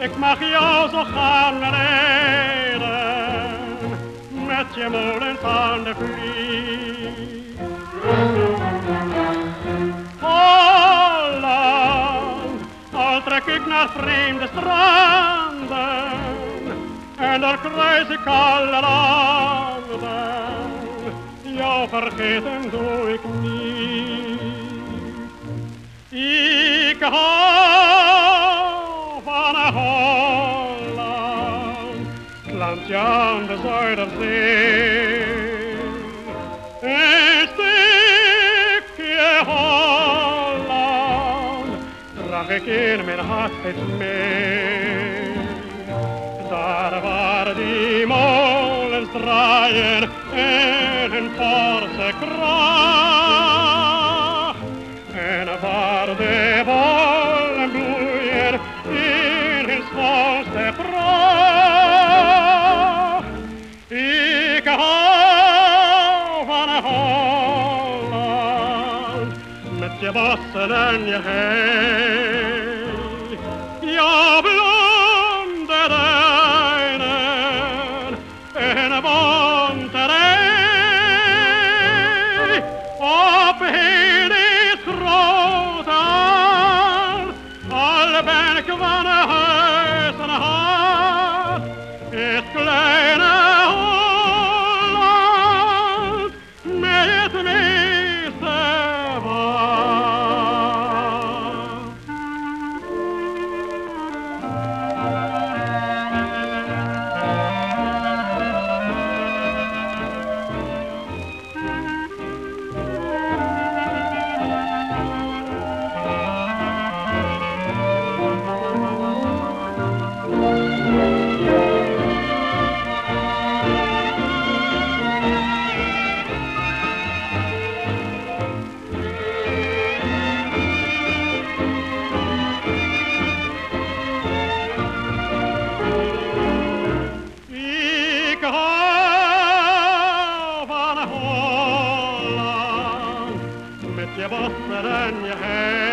ik mag jou zo gaan leiden met je molens aan de vlieg. Holland, al trek ik naar vreemde stranden en daar kruis ik alle landen, jou vergeten doe ik niet. Ik hou landje aan de Zuiderzee. Een stukje Holland draag ik in mijn hart mee. Daar waar die molens draaien in hun forse kracht. En waar de bollen bloeien van Holland, met je bossen en je hei. Ja, blonde duinen en bonte rij. Op heel dit grote al ben ik van vostra ragna head.